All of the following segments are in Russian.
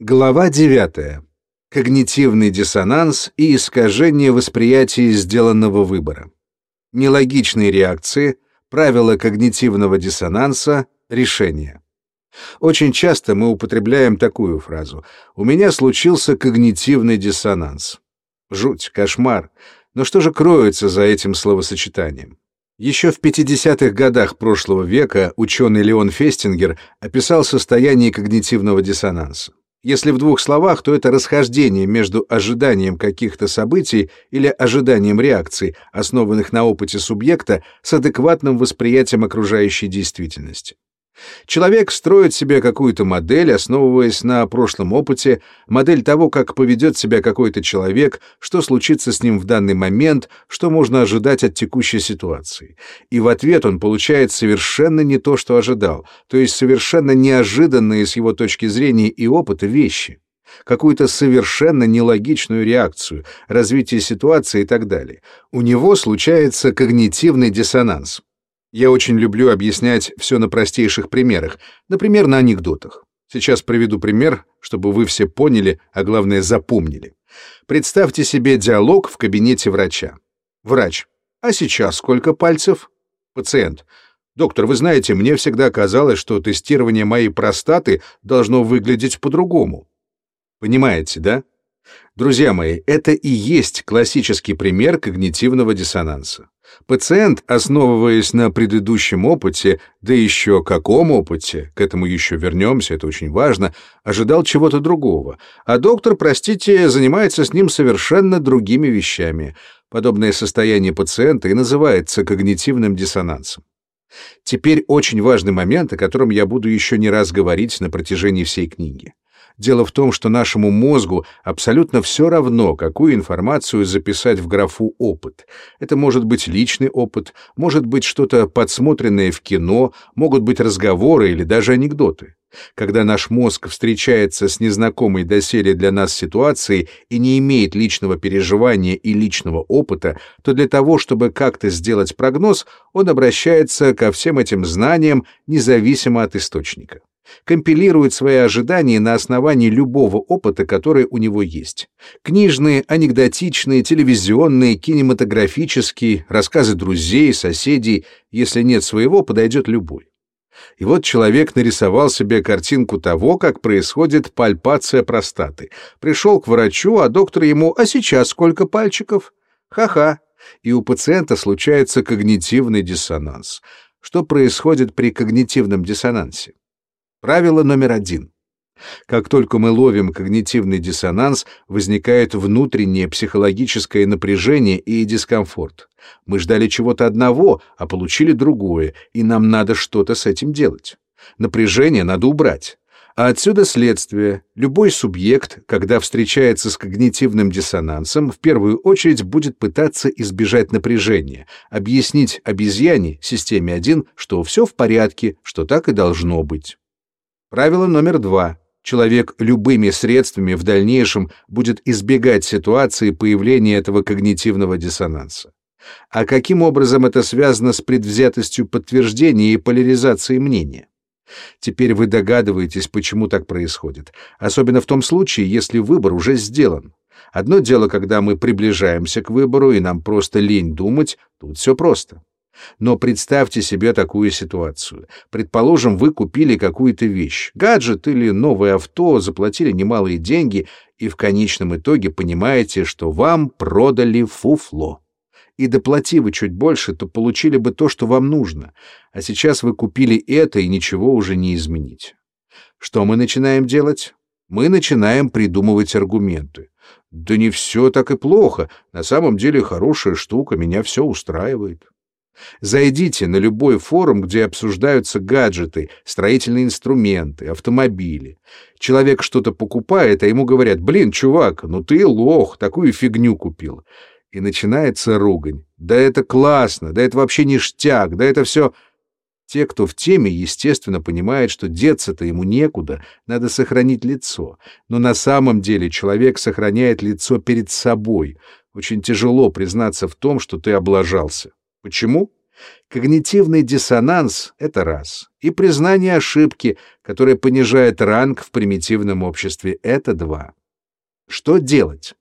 Глава 9. Когнитивный диссонанс и искажение восприятия сделанного выбора. Нелогичные реакции, правила когнитивного диссонанса, решения. Очень часто мы употребляем такую фразу «У меня случился когнитивный диссонанс». Жуть, кошмар. Но что же кроется за этим словосочетанием? Еще в 50-х годах прошлого века ученый Леон Фестингер описал состояние когнитивного диссонанса. Если в двух словах, то это расхождение между ожиданием каких-то событий или ожиданием реакций, основанных на опыте субъекта, с адекватным восприятием окружающей действительности. Человек строит себе какую-то модель, основываясь на прошлом опыте, модель того, как поведет себя какой-то человек, что случится с ним в данный момент, что можно ожидать от текущей ситуации. И в ответ он получает совершенно не то, что ожидал, то есть совершенно неожиданные с его точки зрения и опыта вещи какую-то совершенно нелогичную реакцию, развитие ситуации и так далее. У него случается когнитивный диссонанс. Я очень люблю объяснять все на простейших примерах, например, на анекдотах. Сейчас приведу пример, чтобы вы все поняли, а главное запомнили. Представьте себе диалог в кабинете врача. Врач. А сейчас сколько пальцев? Пациент. Доктор, вы знаете, мне всегда казалось, что тестирование моей простаты должно выглядеть по-другому. Понимаете, да? Друзья мои, это и есть классический пример когнитивного диссонанса. Пациент, основываясь на предыдущем опыте, да еще каком опыте, к этому еще вернемся, это очень важно, ожидал чего-то другого, а доктор, простите, занимается с ним совершенно другими вещами. Подобное состояние пациента и называется когнитивным диссонансом. Теперь очень важный момент, о котором я буду еще не раз говорить на протяжении всей книги. Дело в том, что нашему мозгу абсолютно все равно, какую информацию записать в графу «опыт». Это может быть личный опыт, может быть что-то подсмотренное в кино, могут быть разговоры или даже анекдоты. Когда наш мозг встречается с незнакомой доселе для нас ситуацией и не имеет личного переживания и личного опыта, то для того, чтобы как-то сделать прогноз, он обращается ко всем этим знаниям независимо от источника компилирует свои ожидания на основании любого опыта, который у него есть. Книжные, анекдотичные, телевизионные, кинематографические, рассказы друзей, соседей, если нет своего, подойдет любой. И вот человек нарисовал себе картинку того, как происходит пальпация простаты. Пришел к врачу, а доктор ему «А сейчас сколько пальчиков?» Ха-ха. И у пациента случается когнитивный диссонанс. Что происходит при когнитивном диссонансе? Правило номер один. Как только мы ловим когнитивный диссонанс, возникает внутреннее психологическое напряжение и дискомфорт. Мы ждали чего-то одного, а получили другое, и нам надо что-то с этим делать. Напряжение надо убрать. А отсюда следствие. Любой субъект, когда встречается с когнитивным диссонансом, в первую очередь будет пытаться избежать напряжения, объяснить обезьяне, системе 1, что все в порядке, что так и должно быть. Правило номер два. Человек любыми средствами в дальнейшем будет избегать ситуации появления этого когнитивного диссонанса. А каким образом это связано с предвзятостью подтверждения и поляризацией мнения? Теперь вы догадываетесь, почему так происходит, особенно в том случае, если выбор уже сделан. Одно дело, когда мы приближаемся к выбору, и нам просто лень думать, тут все просто. Но представьте себе такую ситуацию. Предположим, вы купили какую-то вещь, гаджет или новое авто, заплатили немалые деньги и в конечном итоге понимаете, что вам продали фуфло. И доплати вы чуть больше, то получили бы то, что вам нужно. А сейчас вы купили это, и ничего уже не изменить. Что мы начинаем делать? Мы начинаем придумывать аргументы. Да не все так и плохо. На самом деле хорошая штука, меня все устраивает. Зайдите на любой форум, где обсуждаются гаджеты, строительные инструменты, автомобили. Человек что-то покупает, а ему говорят, блин, чувак, ну ты лох, такую фигню купил. И начинается ругань. Да это классно, да это вообще ништяк, да это все... Те, кто в теме, естественно, понимают, что деться-то ему некуда, надо сохранить лицо. Но на самом деле человек сохраняет лицо перед собой. Очень тяжело признаться в том, что ты облажался. Почему? Когнитивный диссонанс — это раз. И признание ошибки, которое понижает ранг в примитивном обществе — это два. Что делать?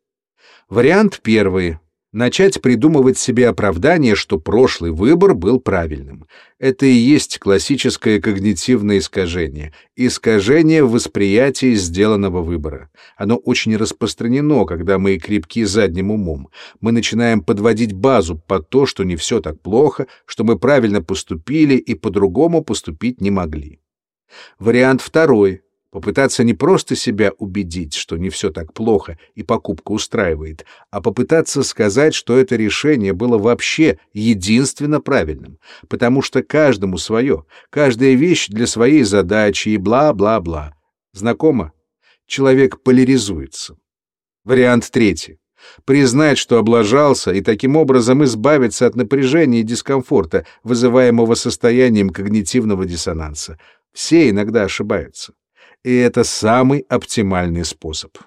Вариант первый начать придумывать себе оправдание, что прошлый выбор был правильным. Это и есть классическое когнитивное искажение, искажение восприятия сделанного выбора. Оно очень распространено, когда мы крепки задним умом. Мы начинаем подводить базу под то, что не все так плохо, что мы правильно поступили и по-другому поступить не могли. Вариант второй Попытаться не просто себя убедить, что не все так плохо и покупка устраивает, а попытаться сказать, что это решение было вообще единственно правильным, потому что каждому свое, каждая вещь для своей задачи и бла-бла-бла. Знакомо? Человек поляризуется. Вариант третий. Признать, что облажался, и таким образом избавиться от напряжения и дискомфорта, вызываемого состоянием когнитивного диссонанса. Все иногда ошибаются и это самый оптимальный способ.